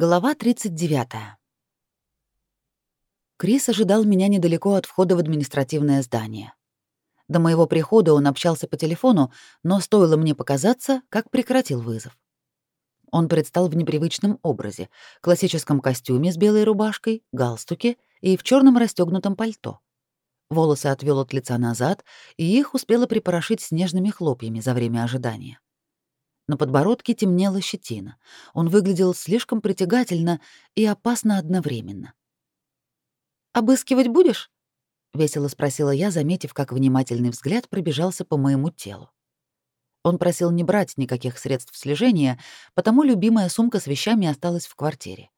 Глава 39. Крис ожидал меня недалеко от входа в административное здание. До моего прихода он общался по телефону, но стоило мне показаться, как прекратил вызов. Он предстал в непривычном образе, классическом костюме с белой рубашкой, галстуке и в черном расстегнутом пальто. Волосы отвел от лица назад, и их успела припорошить снежными хлопьями за время ожидания. На подбородке темнела щетина. Он выглядел слишком притягательно и опасно одновременно. «Обыскивать будешь?» — весело спросила я, заметив, как внимательный взгляд пробежался по моему телу. Он просил не брать никаких средств слежения, потому любимая сумка с вещами осталась в квартире.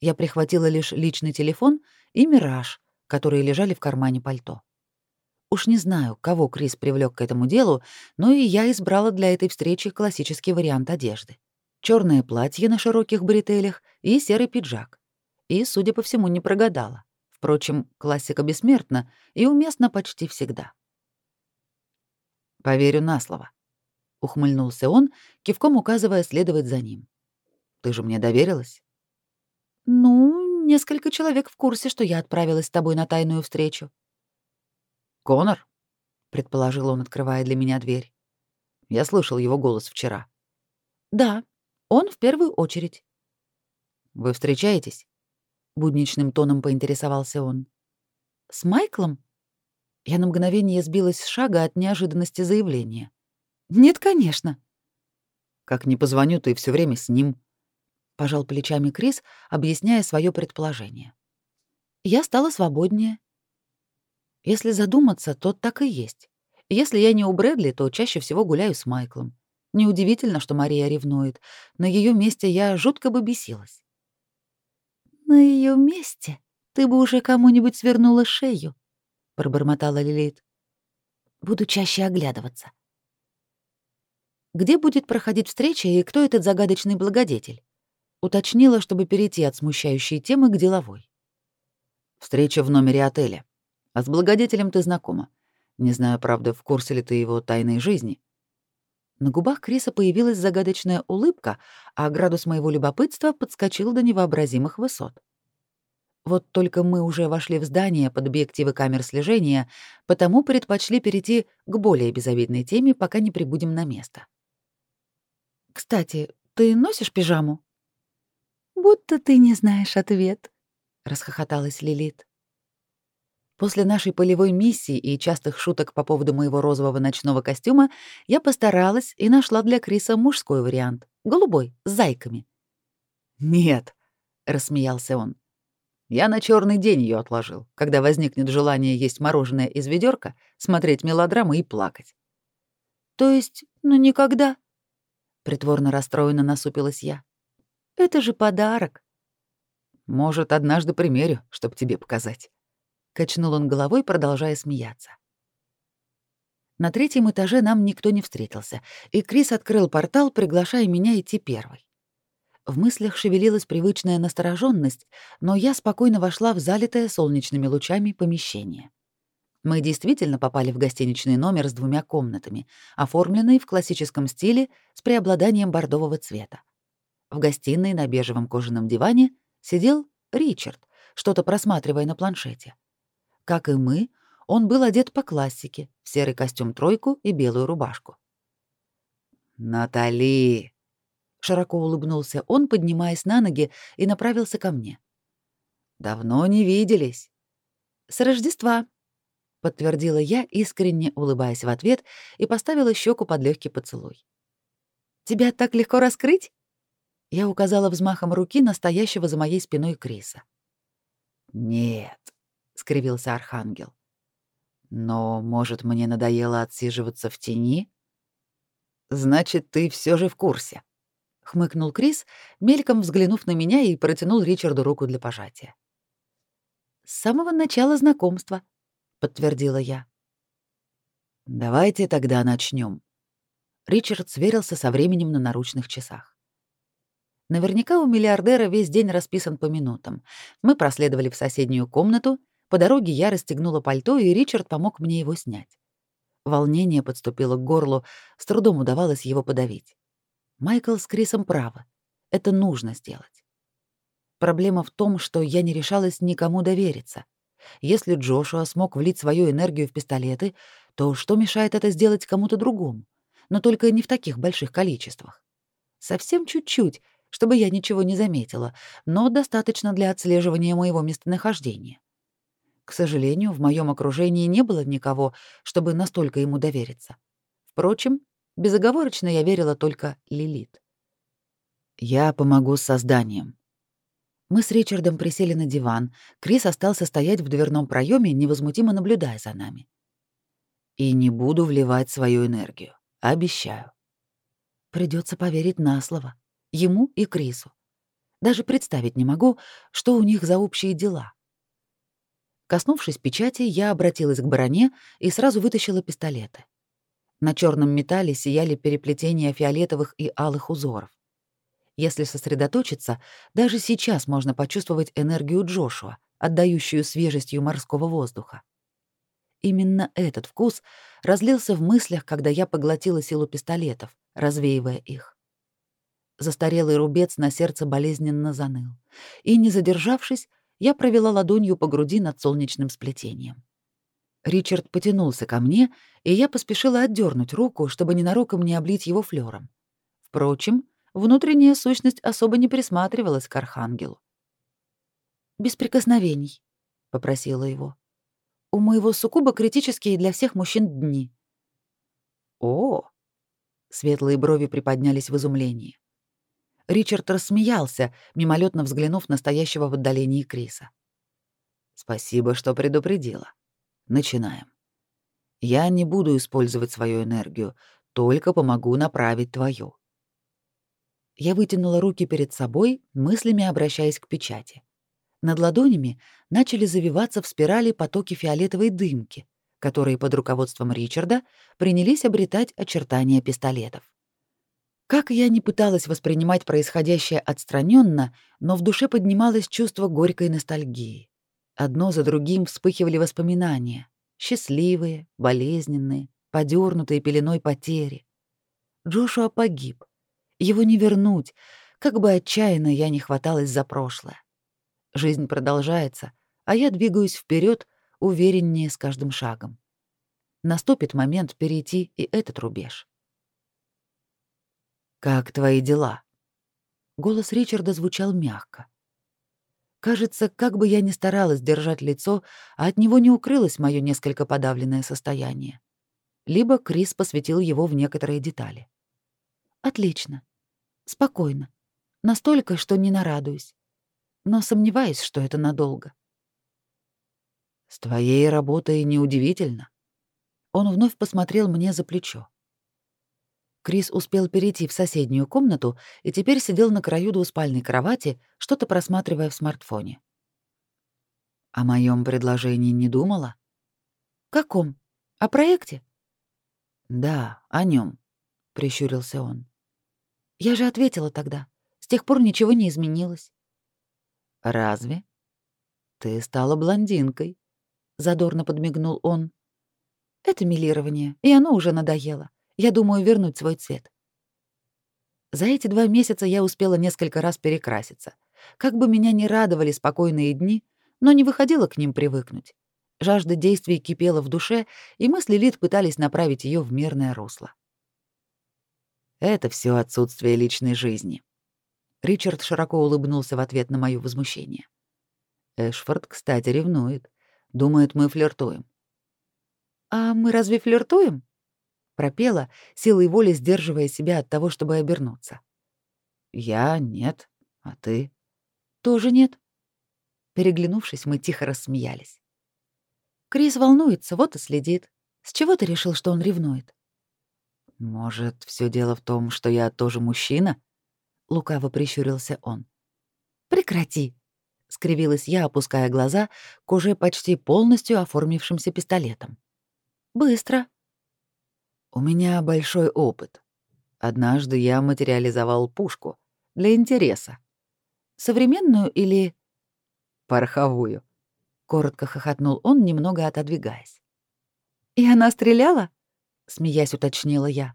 Я прихватила лишь личный телефон и «Мираж», которые лежали в кармане пальто. Уж не знаю, кого Крис привлек к этому делу, но и я избрала для этой встречи классический вариант одежды. Черное платье на широких бретелях и серый пиджак. И, судя по всему, не прогадала. Впрочем, классика бессмертна и уместна почти всегда. «Поверю на слово», — ухмыльнулся он, кивком указывая следовать за ним. «Ты же мне доверилась?» «Ну, несколько человек в курсе, что я отправилась с тобой на тайную встречу», «Конор?» — предположил он, открывая для меня дверь. Я слышал его голос вчера. «Да, он в первую очередь». «Вы встречаетесь?» — будничным тоном поинтересовался он. «С Майклом?» Я на мгновение сбилась с шага от неожиданности заявления. «Нет, конечно». «Как не позвоню, ты все время с ним», — пожал плечами Крис, объясняя свое предположение. Я стала свободнее. Если задуматься, то так и есть. Если я не у Брэдли, то чаще всего гуляю с Майклом. Неудивительно, что Мария ревнует. На ее месте я жутко бы бесилась. «На ее месте ты бы уже кому-нибудь свернула шею», — пробормотала Лилит. «Буду чаще оглядываться». «Где будет проходить встреча и кто этот загадочный благодетель?» Уточнила, чтобы перейти от смущающей темы к деловой. «Встреча в номере отеля», а с благодетелем ты знакома. Не знаю, правда, в курсе ли ты его тайной жизни. На губах Криса появилась загадочная улыбка, а градус моего любопытства подскочил до невообразимых высот. Вот только мы уже вошли в здание под объективы камер слежения, потому предпочли перейти к более безобидной теме, пока не прибудем на место. «Кстати, ты носишь пижаму?» «Будто ты не знаешь ответ», — расхохоталась Лилит. После нашей полевой миссии и частых шуток по поводу моего розового ночного костюма я постаралась и нашла для Криса мужской вариант. Голубой, с зайками. «Нет», — рассмеялся он. «Я на черный день ее отложил, когда возникнет желание есть мороженое из ведерка, смотреть мелодрамы и плакать». «То есть, ну никогда?» Притворно расстроенно насупилась я. «Это же подарок». «Может, однажды примерю, чтобы тебе показать». Качнул он головой, продолжая смеяться. На третьем этаже нам никто не встретился, и Крис открыл портал, приглашая меня идти первой. В мыслях шевелилась привычная настороженность, но я спокойно вошла в залитое солнечными лучами помещение. Мы действительно попали в гостиничный номер с двумя комнатами, оформленный в классическом стиле с преобладанием бордового цвета. В гостиной на бежевом кожаном диване сидел Ричард, что-то просматривая на планшете. Как и мы, он был одет по классике, в серый костюм-тройку и белую рубашку. «Натали!» — широко улыбнулся он, поднимаясь на ноги и направился ко мне. «Давно не виделись». «С Рождества», — подтвердила я, искренне улыбаясь в ответ, и поставила щеку под легкий поцелуй. «Тебя так легко раскрыть?» Я указала взмахом руки настоящего за моей спиной Криса. «Нет», — скривился Архангел. «Но, может, мне надоело отсиживаться в тени?» «Значит, ты все же в курсе», — хмыкнул Крис, мельком взглянув на меня и протянул Ричарду руку для пожатия. «С самого начала знакомства», — подтвердила я. «Давайте тогда начнем. Ричард сверился со временем на наручных часах. Наверняка у миллиардера весь день расписан по минутам. Мы проследовали в соседнюю комнату — по дороге я расстегнула пальто, и Ричард помог мне его снять. Волнение подступило к горлу, с трудом удавалось его подавить. Майкл с Крисом правы. Это нужно сделать. Проблема в том, что я не решалась никому довериться. Если Джошуа смог влить свою энергию в пистолеты, то что мешает это сделать кому-то другому? Но только не в таких больших количествах. Совсем чуть-чуть, чтобы я ничего не заметила, но достаточно для отслеживания моего местонахождения. К сожалению, в моем окружении не было никого, чтобы настолько ему довериться. Впрочем, безоговорочно я верила только Лилит. «Я помогу с созданием», мы с Ричардом присели на диван. Крис остался стоять в дверном проеме, невозмутимо наблюдая за нами. И не буду вливать свою энергию. Обещаю. Придется поверить на слово. Ему и Крису. Даже представить не могу, что у них за общие дела. Коснувшись печати, я обратилась к броне и сразу вытащила пистолеты. На черном металле сияли переплетения фиолетовых и алых узоров. Если сосредоточиться, даже сейчас можно почувствовать энергию Джошуа, отдающую свежестью морского воздуха. Именно этот вкус разлился в мыслях, когда я поглотила силу пистолетов, развеивая их. Застарелый рубец на сердце болезненно заныл, и, не задержавшись, я провела ладонью по груди над солнечным сплетением. Ричард потянулся ко мне, и я поспешила отдернуть руку, чтобы ненароком не облить его флером. Впрочем, внутренняя сущность особо не присматривалась к архангелу. «Без прикосновений», — попросила его. «У моего суккуба критические для всех мужчин дни». «О!» — светлые брови приподнялись в изумлении. Ричард рассмеялся, мимолетно взглянув на стоящего в отдалении Криса. «Спасибо, что предупредила. Начинаем. Я не буду использовать свою энергию, только помогу направить твою. Я вытянула руки перед собой, мыслями обращаясь к печати. Над ладонями начали завиваться в спирали потоки фиолетовой дымки, которые под руководством Ричарда принялись обретать очертания пистолетов. Как я не пыталась воспринимать происходящее отстраненно, но в душе поднималось чувство горькой ностальгии. Одно за другим вспыхивали воспоминания, счастливые, болезненные, подернутые пеленой потери. Джошуа погиб, его не вернуть, как бы отчаянно я не хваталась за прошлое. Жизнь продолжается, а я двигаюсь вперед, увереннее с каждым шагом. Наступит момент перейти и этот рубеж. «Как твои дела?» Голос Ричарда звучал мягко. Кажется, как бы я ни старалась держать лицо, а от него не укрылось мое несколько подавленное состояние. Либо Крис посвятил его в некоторые детали. Отлично. Спокойно. Настолько, что не нарадуюсь. Но сомневаюсь, что это надолго. С твоей работой неудивительно. Он вновь посмотрел мне за плечо. Крис успел перейти в соседнюю комнату и теперь сидел на краю двуспальной кровати, что-то просматривая в смартфоне. О моем предложении не думала? Каком? О проекте? Да, о нем, прищурился он. Я же ответила тогда. С тех пор ничего не изменилось. Разве? Ты стала блондинкой, задорно подмигнул он. Это милирование, и оно уже надоело. Я думаю вернуть свой цвет. За эти два месяца я успела несколько раз перекраситься. Как бы меня ни радовали спокойные дни, но не выходила к ним привыкнуть. Жажда действий кипела в душе, и мы с пытались направить ее в мирное русло. Это все отсутствие личной жизни. Ричард широко улыбнулся в ответ на моё возмущение. Эшфорд, кстати, ревнует. Думает, мы флиртуем. А мы разве флиртуем? Пропела, силой воли сдерживая себя от того, чтобы обернуться. Я нет, а ты тоже нет. Переглянувшись, мы тихо рассмеялись. Крис волнуется, вот и следит. С чего ты решил, что он ревнует? Может, все дело в том, что я тоже мужчина? Лукаво прищурился он. Прекрати, скривилась я, опуская глаза к уже почти полностью оформившимся пистолетом. Быстро. У меня большой опыт. Однажды я материализовал пушку для интереса. Современную или пороховую? Коротко хохотнул он, немного отодвигаясь. И она стреляла? смеясь уточнила я.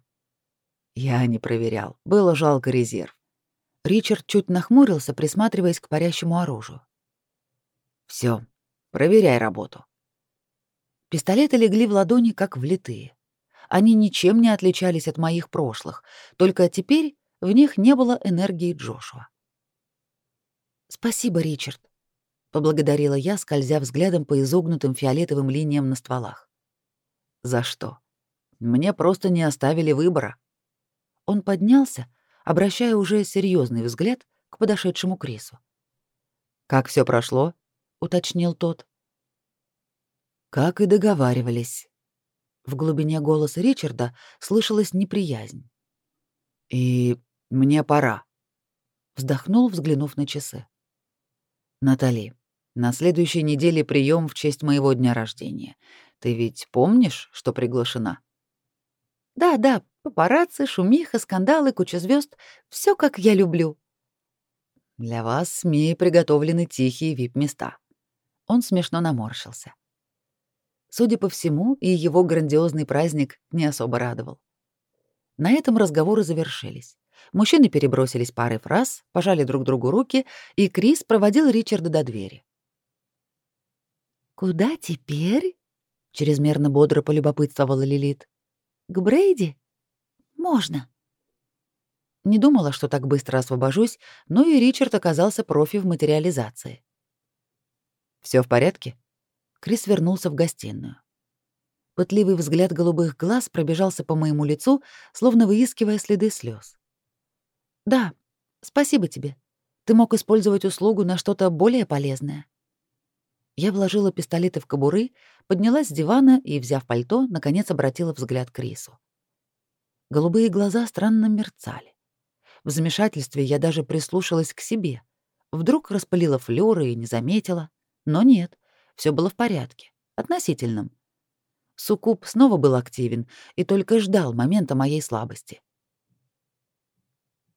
Я не проверял, было жалко резерв. Ричард чуть нахмурился, присматриваясь к парящему оружию. Все, проверяй работу. Пистолеты легли в ладони, как влитые. Они ничем не отличались от моих прошлых, только теперь в них не было энергии Джошуа. «Спасибо, Ричард», — поблагодарила я, скользя взглядом по изогнутым фиолетовым линиям на стволах. «За что? Мне просто не оставили выбора». Он поднялся, обращая уже серьезный взгляд к подошедшему Крису. «Как все прошло?» — уточнил тот. «Как и договаривались». В глубине голоса Ричарда слышалась неприязнь. «И мне пора», — вздохнул, взглянув на часы. «Натали, на следующей неделе прием в честь моего дня рождения. Ты ведь помнишь, что приглашена?» «Да, да, папарацци, шумиха, скандалы, куча звезд, все как я люблю». «Для вас, СМИ, приготовлены тихие вип-места». Он смешно наморщился. Судя по всему, и его грандиозный праздник не особо радовал. На этом разговоры завершились. Мужчины перебросились парой фраз, пожали друг другу руки, и Крис проводил Ричарда до двери. «Куда теперь?» — чрезмерно бодро полюбопытствовала Лилит. «К Брейди? Можно». Не думала, что так быстро освобожусь, но и Ричард оказался профи в материализации. Все в порядке?» Крис вернулся в гостиную. Пытливый взгляд голубых глаз пробежался по моему лицу, словно выискивая следы слез. Да, спасибо тебе. Ты мог использовать услугу на что-то более полезное. Я вложила пистолеты в кобуры, поднялась с дивана и, взяв пальто, наконец обратила взгляд к Крису. Голубые глаза странно мерцали. В замешательстве я даже прислушалась к себе. Вдруг распылила флёры и не заметила. Но нет, все было в порядке, относительном. Суккуб снова был активен и только ждал момента моей слабости.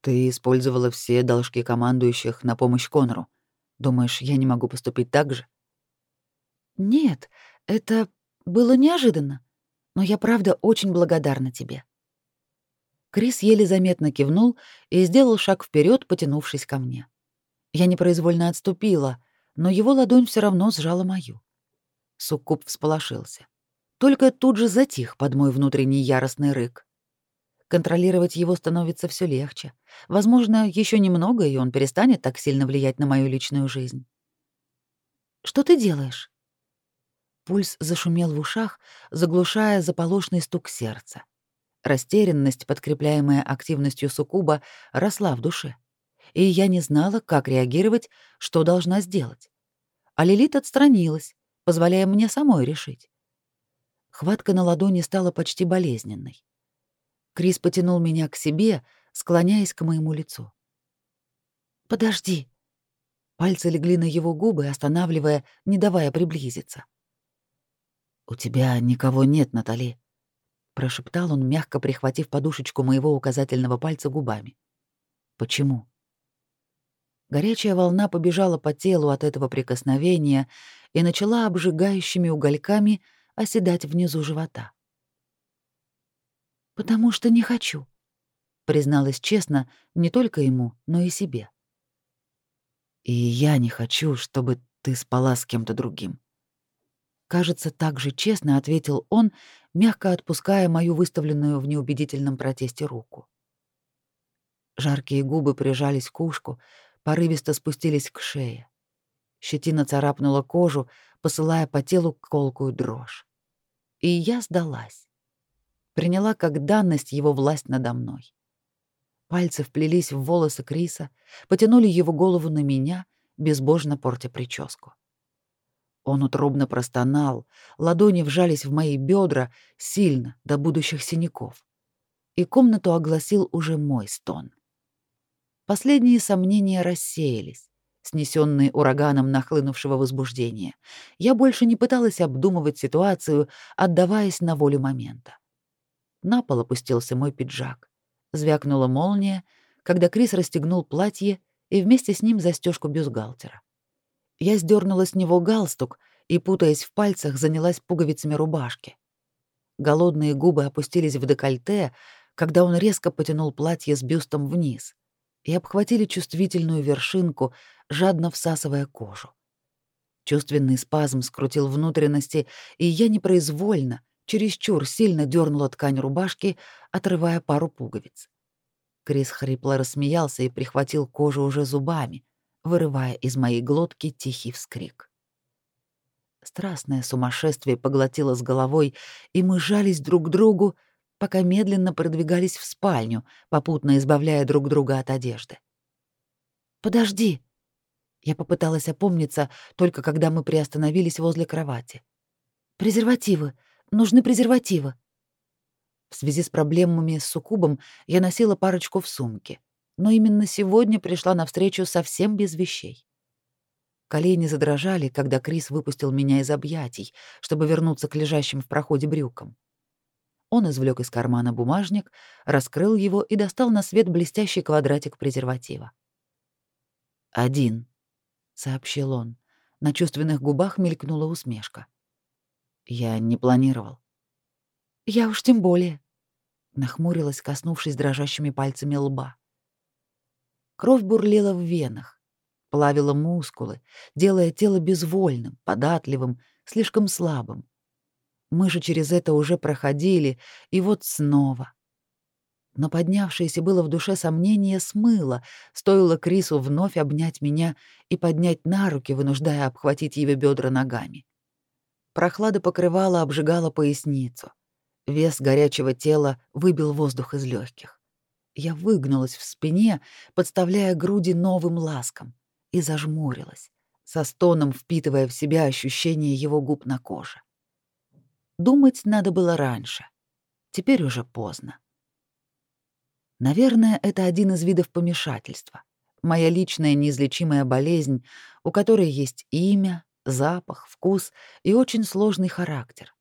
Ты использовала все должки командующих на помощь Конору. Думаешь, я не могу поступить так же? Нет, это было неожиданно. Но я правда очень благодарна тебе. Крис еле заметно кивнул и сделал шаг вперед, потянувшись ко мне. Я непроизвольно отступила, но его ладонь все равно сжала мою. Суккуб всполошился. Только тут же затих под мой внутренний яростный рык. Контролировать его становится все легче. Возможно, еще немного, и он перестанет так сильно влиять на мою личную жизнь. Что ты делаешь? Пульс зашумел в ушах, заглушая заполошный стук сердца. Растерянность, подкрепляемая активностью суккуба, росла в душе. И я не знала, как реагировать, что должна сделать. А Лилит отстранилась, позволяя мне самой решить. Хватка на ладони стала почти болезненной. Крис потянул меня к себе, склоняясь к моему лицу. «Подожди». Пальцы легли на его губы, останавливая, не давая приблизиться. «У тебя никого нет, Натали», — прошептал он, мягко прихватив подушечку моего указательного пальца губами. «Почему?» Горячая волна побежала по телу от этого прикосновения и начала обжигающими угольками оседать внизу живота потому что не хочу, призналась честно не только ему, но и себе. И я не хочу, чтобы ты спала с кем-то другим. Кажется, так же честно ответил он, мягко отпуская мою выставленную в неубедительном протесте руку. Жаркие губы прижались к ушку, порывисто спустились к шее. Щетина царапнула кожу, посылая по телу колкую дрожь. И я сдалась приняла как данность его власть надо мной. Пальцы вплелись в волосы Криса, потянули его голову на меня, безбожно портя прическу. Он утробно простонал, ладони вжались в мои бедра сильно, до будущих синяков. И комнату огласил уже мой стон. Последние сомнения рассеялись, снесенные ураганом нахлынувшего возбуждения. Я больше не пыталась обдумывать ситуацию, отдаваясь на волю момента. На пол опустился мой пиджак. Звякнула молния, когда Крис расстегнул платье и вместе с ним застежку бюстгальтера. Я сдернула с него галстук и, путаясь в пальцах, занялась пуговицами рубашки. Голодные губы опустились в декольте, когда он резко потянул платье с бюстом вниз. И обхватили чувствительную вершинку, жадно всасывая кожу. Чувственный спазм скрутил внутренности, и я непроизвольно, чересчур сильно дернула ткань рубашки, отрывая пару пуговиц. Крис хрипло рассмеялся и прихватил кожу уже зубами, вырывая из моей глотки тихий вскрик. Страстное сумасшествие поглотило с головой, и мы жались друг к другу, пока медленно продвигались в спальню, попутно избавляя друг друга от одежды. «Подожди!» Я попыталась опомниться, только когда мы приостановились возле кровати. «Презервативы! Нужны презервативы!» В связи с проблемами с суккубом я носила парочку в сумке, но именно сегодня пришла навстречу совсем без вещей. Колени задрожали, когда Крис выпустил меня из объятий, чтобы вернуться к лежащим в проходе брюкам. Он извлек из кармана бумажник, раскрыл его и достал на свет блестящий квадратик презерватива. «Один», — сообщил он. На чувственных губах мелькнула усмешка. «Я не планировал». «Я уж тем более», — нахмурилась, коснувшись дрожащими пальцами лба. Кровь бурлила в венах, плавила мускулы, делая тело безвольным, податливым, слишком слабым. Мы же через это уже проходили, и вот снова. Но поднявшееся было в душе сомнение смыло, стоило Крису вновь обнять меня и поднять на руки, вынуждая обхватить его бедра ногами. Прохлада покрывала, обжигала поясницу. Вес горячего тела выбил воздух из легких. Я выгнулась в спине, подставляя груди новым ласкам, и зажмурилась, со стоном впитывая в себя ощущение его губ на коже. Думать надо было раньше. Теперь уже поздно. Наверное, это один из видов помешательства. Моя личная неизлечимая болезнь, у которой есть имя, запах, вкус и очень сложный характер.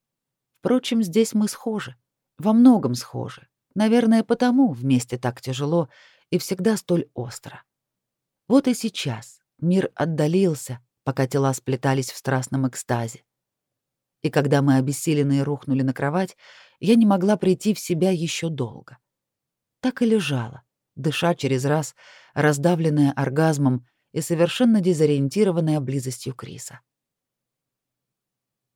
Впрочем, здесь мы схожи. Во многом схожи. Наверное, потому вместе так тяжело и всегда столь остро. Вот и сейчас мир отдалился, пока тела сплетались в страстном экстазе и когда мы обессиленные рухнули на кровать, я не могла прийти в себя еще долго. Так и лежала, дыша через раз, раздавленная оргазмом и совершенно дезориентированная близостью Криса.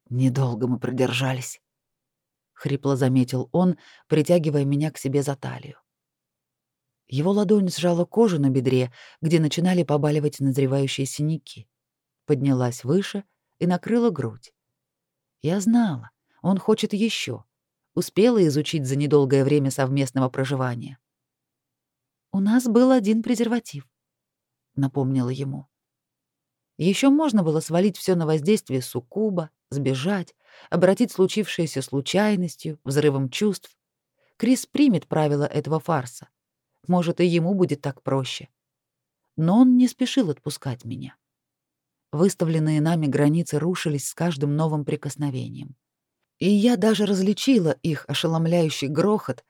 «Недолго мы продержались», — хрипло заметил он, притягивая меня к себе за талию. Его ладонь сжала кожу на бедре, где начинали побаливать назревающие синяки, поднялась выше и накрыла грудь. Я знала, он хочет еще. Успела изучить за недолгое время совместного проживания. «У нас был один презерватив», — напомнила ему. Еще можно было свалить все на воздействие суккуба, сбежать, обратить случившееся случайностью, взрывом чувств. Крис примет правила этого фарса. Может, и ему будет так проще. Но он не спешил отпускать меня. Выставленные нами границы рушились с каждым новым прикосновением. И я даже различила их ошеломляющий грохот,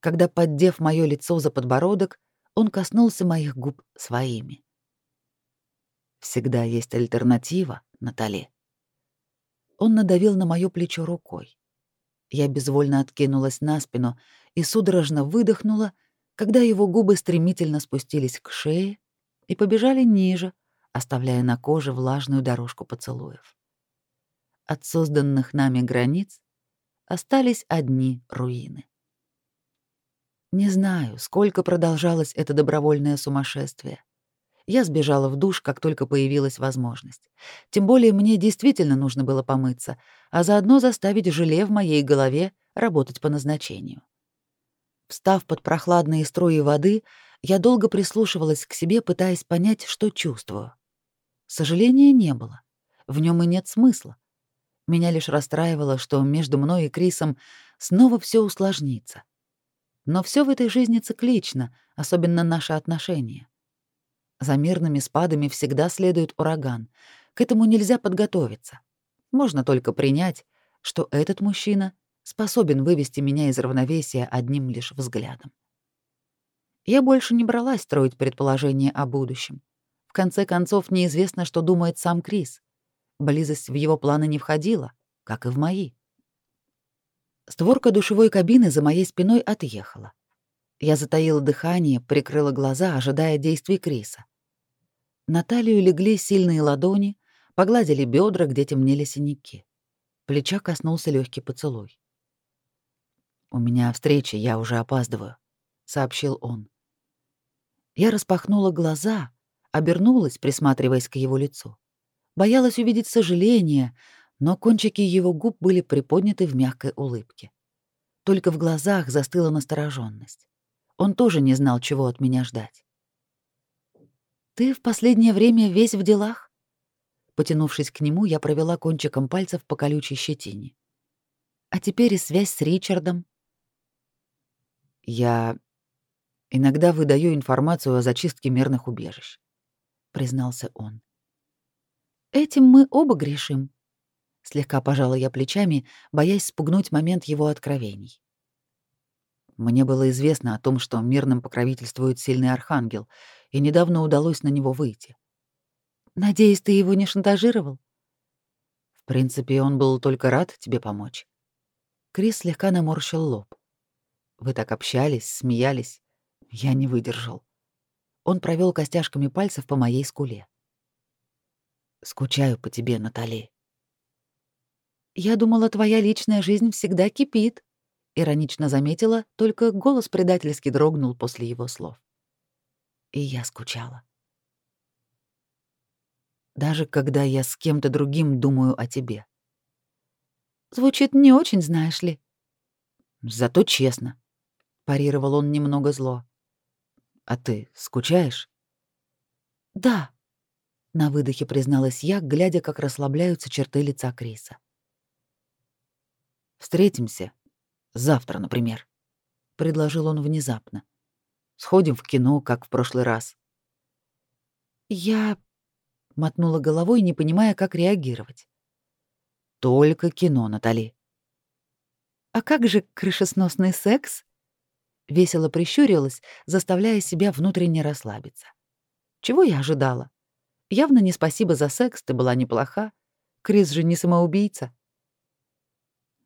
когда, поддев мое лицо за подбородок, он коснулся моих губ своими. Всегда есть альтернатива, Натали. Он надавил на моё плечо рукой. Я безвольно откинулась на спину и судорожно выдохнула, когда его губы стремительно спустились к шее и побежали ниже, оставляя на коже влажную дорожку поцелуев. От созданных нами границ остались одни руины. Не знаю, сколько продолжалось это добровольное сумасшествие. Я сбежала в душ, как только появилась возможность. Тем более мне действительно нужно было помыться, а заодно заставить желе в моей голове работать по назначению. Встав под прохладные струи воды, я долго прислушивалась к себе, пытаясь понять, что чувствую. Сожаления не было. В нем и нет смысла. Меня лишь расстраивало, что между мной и Крисом снова все усложнится. Но все в этой жизни циклично, особенно наши отношения. За мирными спадами всегда следует ураган. К этому нельзя подготовиться. Можно только принять, что этот мужчина способен вывести меня из равновесия одним лишь взглядом. Я больше не бралась строить предположения о будущем. В конце концов, неизвестно, что думает сам Крис. Близость в его планы не входила, как и в мои. Створка душевой кабины за моей спиной отъехала. Я затаила дыхание, прикрыла глаза, ожидая действий Криса. На талию легли сильные ладони, погладили бедра, где темнели синяки. Плеча коснулся легкий поцелуй. «У меня встреча, я уже опаздываю», — сообщил он. Я распахнула глаза, обернулась, присматриваясь к его лицу. Боялась увидеть сожаление, но кончики его губ были приподняты в мягкой улыбке. Только в глазах застыла настороженность. Он тоже не знал, чего от меня ждать. «Ты в последнее время весь в делах?» Потянувшись к нему, я провела кончиком пальцев по колючей щетине. «А теперь и связь с Ричардом». «Я иногда выдаю информацию о зачистке мирных убежищ», — признался он. «Этим мы оба грешим», — слегка пожала я плечами, боясь спугнуть момент его откровений. Мне было известно о том, что мирным покровительствует сильный архангел, и недавно удалось на него выйти. Надеюсь, ты его не шантажировал? В принципе, он был только рад тебе помочь. Крис слегка наморщил лоб. Вы так общались, смеялись. Я не выдержал. Он провел костяшками пальцев по моей скуле. Скучаю по тебе, Натали. Я думала, твоя личная жизнь всегда кипит, иронично заметила, только голос предательски дрогнул после его слов. И я скучала. Даже когда я с кем-то другим думаю о тебе. Звучит не очень, знаешь ли. Зато честно, парировал он немного зло. А ты скучаешь? Да, на выдохе призналась я, глядя, как расслабляются черты лица Криса. Встретимся Завтра, например, предложил он внезапно. Сходим в кино, как в прошлый раз. Я мотнула головой, не понимая, как реагировать. Только кино, Натали. А как же крышесносный секс? Весело прищурилась, заставляя себя внутренне расслабиться. Чего я ожидала? Явно не спасибо за секс, ты была неплоха. Крис же не самоубийца.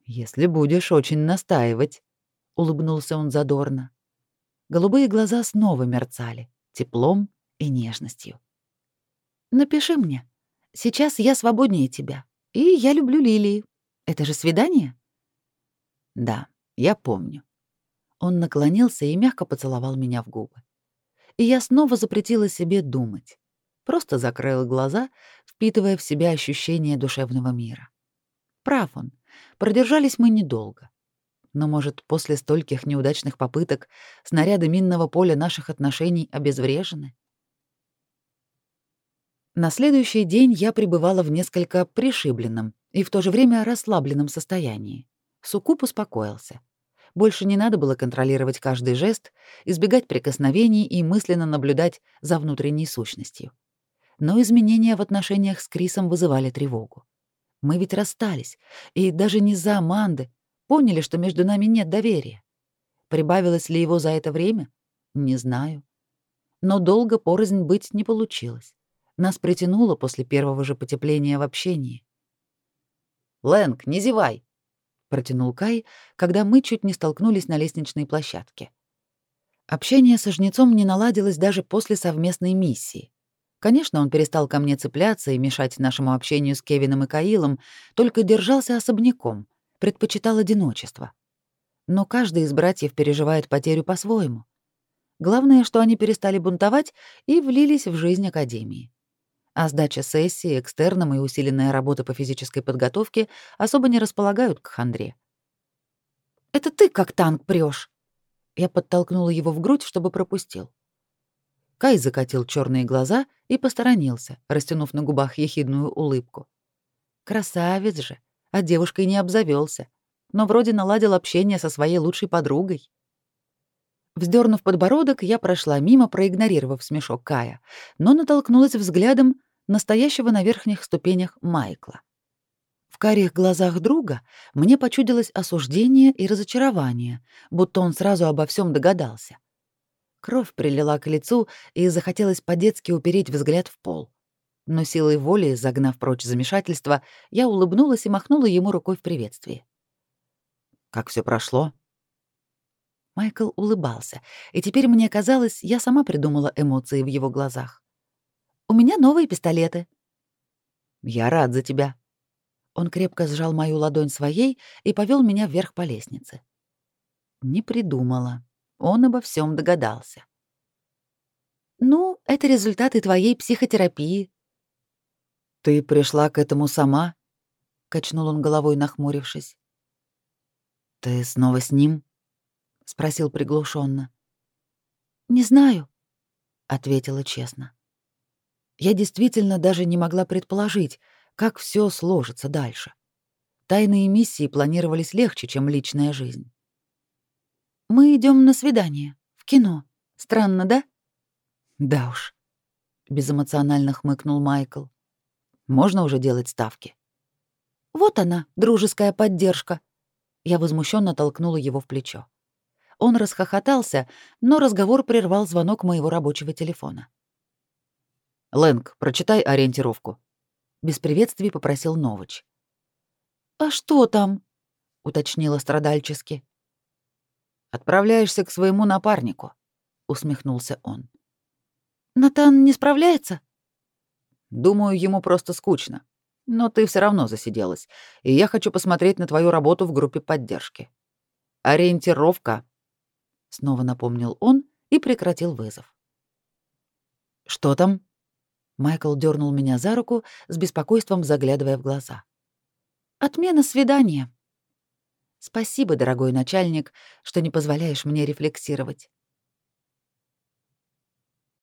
«Если будешь очень настаивать», — улыбнулся он задорно. Голубые глаза снова мерцали, теплом и нежностью. «Напиши мне. Сейчас я свободнее тебя, и я люблю лилии. Это же свидание?» «Да, я помню». Он наклонился и мягко поцеловал меня в губы. И я снова запретила себе думать. Просто закрыла глаза, впитывая в себя ощущение душевного мира. Прав он. Продержались мы недолго. Но, может, после стольких неудачных попыток снаряды минного поля наших отношений обезврежены? На следующий день я пребывала в несколько пришибленном и в то же время расслабленном состоянии. Сукуп успокоился. Больше не надо было контролировать каждый жест, избегать прикосновений и мысленно наблюдать за внутренней сущностью. Но изменения в отношениях с Крисом вызывали тревогу. Мы ведь расстались, и даже не за Аманды. Поняли, что между нами нет доверия. Прибавилось ли его за это время? Не знаю. Но долго порознь быть не получилось. Нас притянуло после первого же потепления в общении. «Лэнг, не зевай!» — протянул Кай, когда мы чуть не столкнулись на лестничной площадке. Общение со жнецом не наладилось даже после совместной миссии. Конечно, он перестал ко мне цепляться и мешать нашему общению с Кевином и Каилом, только держался особняком, предпочитал одиночество. Но каждый из братьев переживает потерю по-своему. Главное, что они перестали бунтовать и влились в жизнь Академии. А сдача сессии, экстерном и усиленная работа по физической подготовке особо не располагают к хандре. «Это ты как танк прёшь!» Я подтолкнула его в грудь, чтобы пропустил. Кай закатил черные глаза и посторонился, растянув на губах ехидную улыбку. Красавец же, а девушкой не обзавелся, но вроде наладил общение со своей лучшей подругой. Вздернув подбородок, я прошла мимо, проигнорировав смешок Кая, но натолкнулась взглядом настоящего на верхних ступенях Майкла. В карих глазах друга мне почудилось осуждение и разочарование, будто он сразу обо всем догадался. Кровь прилила к лицу, и захотелось по-детски упереть взгляд в пол. Но силой воли, загнав прочь замешательство, я улыбнулась и махнула ему рукой в приветствии. «Как все прошло?» Майкл улыбался, и теперь мне казалось, я сама придумала эмоции в его глазах. «У меня новые пистолеты». «Я рад за тебя». Он крепко сжал мою ладонь своей и повел меня вверх по лестнице. Не придумала. Он обо всем догадался. «Ну, это результаты твоей психотерапии». «Ты пришла к этому сама?» — качнул он головой, нахмурившись. «Ты снова с ним?» — спросил приглушенно. «Не знаю», — ответила честно. Я действительно даже не могла предположить, как все сложится дальше. Тайные миссии планировались легче, чем личная жизнь. «Мы идем на свидание, в кино. Странно, да?» «Да уж», — безэмоционально хмыкнул Майкл. «Можно уже делать ставки?» «Вот она, дружеская поддержка», я возмущенно толкнула его в плечо. Он расхохотался, но разговор прервал звонок моего рабочего телефона. «Лэнг, прочитай ориентировку», — без приветствий попросил Новыч. «А что там?» — уточнила страдальчески. «Отправляешься к своему напарнику», — усмехнулся он. «Натан не справляется?» «Думаю, ему просто скучно. Но ты все равно засиделась, и я хочу посмотреть на твою работу в группе поддержки. Ориентировка, снова напомнил он и прекратил вызов. Что там? Майкл дернул меня за руку, с беспокойством заглядывая в глаза. Отмена свидания. Спасибо, дорогой начальник, что не позволяешь мне рефлексировать.